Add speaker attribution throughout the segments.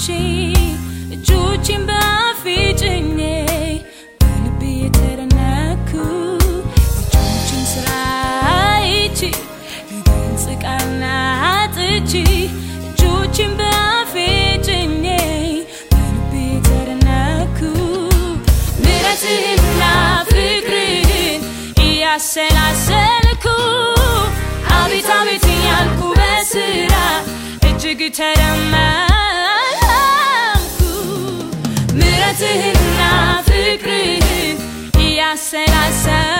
Speaker 1: ቃልና ጥቼ እጆቼን በአፌ ጭኜ በልቤ የተደነኩ እጆችን ስራ አይቼ ልገልጽ ቃልና ጥቼ እጆቼን በአፌ ጭኜ በልቤ የተደነኩ ምሕረትህንና ፍቅርህን እያሰላሰልኩ አቤት አቤት እያልኩ በስራ እጅግ ተደመምኩ ምሕረትህንና ፍቅርህን እያሰላሰልኩ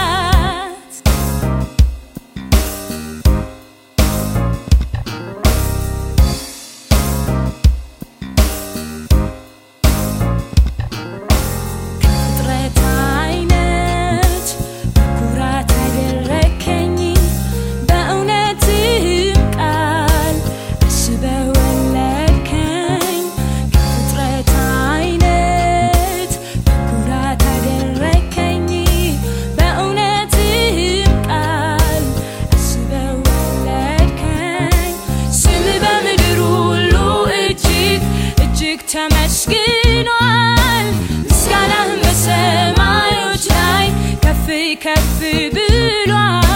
Speaker 1: ተመስግኗል ምስጋናህም በሰማዮች ላይ ከፍ ከፍ ብሏል